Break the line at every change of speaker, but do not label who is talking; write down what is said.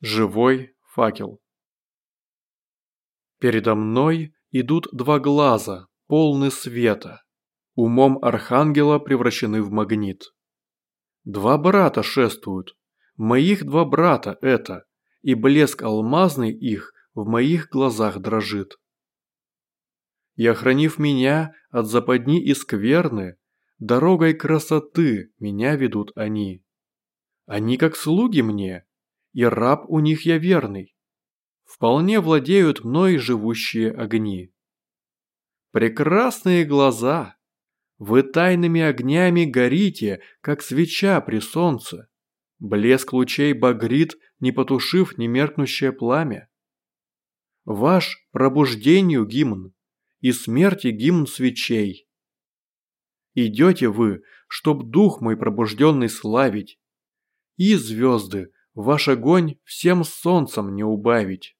Живой факел. Передо мной идут два глаза, полны света, умом архангела превращены в магнит. Два брата шествуют, моих два брата это, и блеск алмазный их в моих глазах дрожит. И охранив меня от западни и скверны, дорогой красоты меня ведут они. Они как слуги мне, и раб у них я верный. Вполне владеют мной живущие огни. Прекрасные глаза! Вы тайными огнями горите, как свеча при солнце. Блеск лучей багрит, не потушив немеркнущее пламя. Ваш пробуждению гимн, и смерти гимн свечей. Идете вы, чтоб дух мой пробужденный славить, и звезды, Ваш огонь всем солнцем не убавить.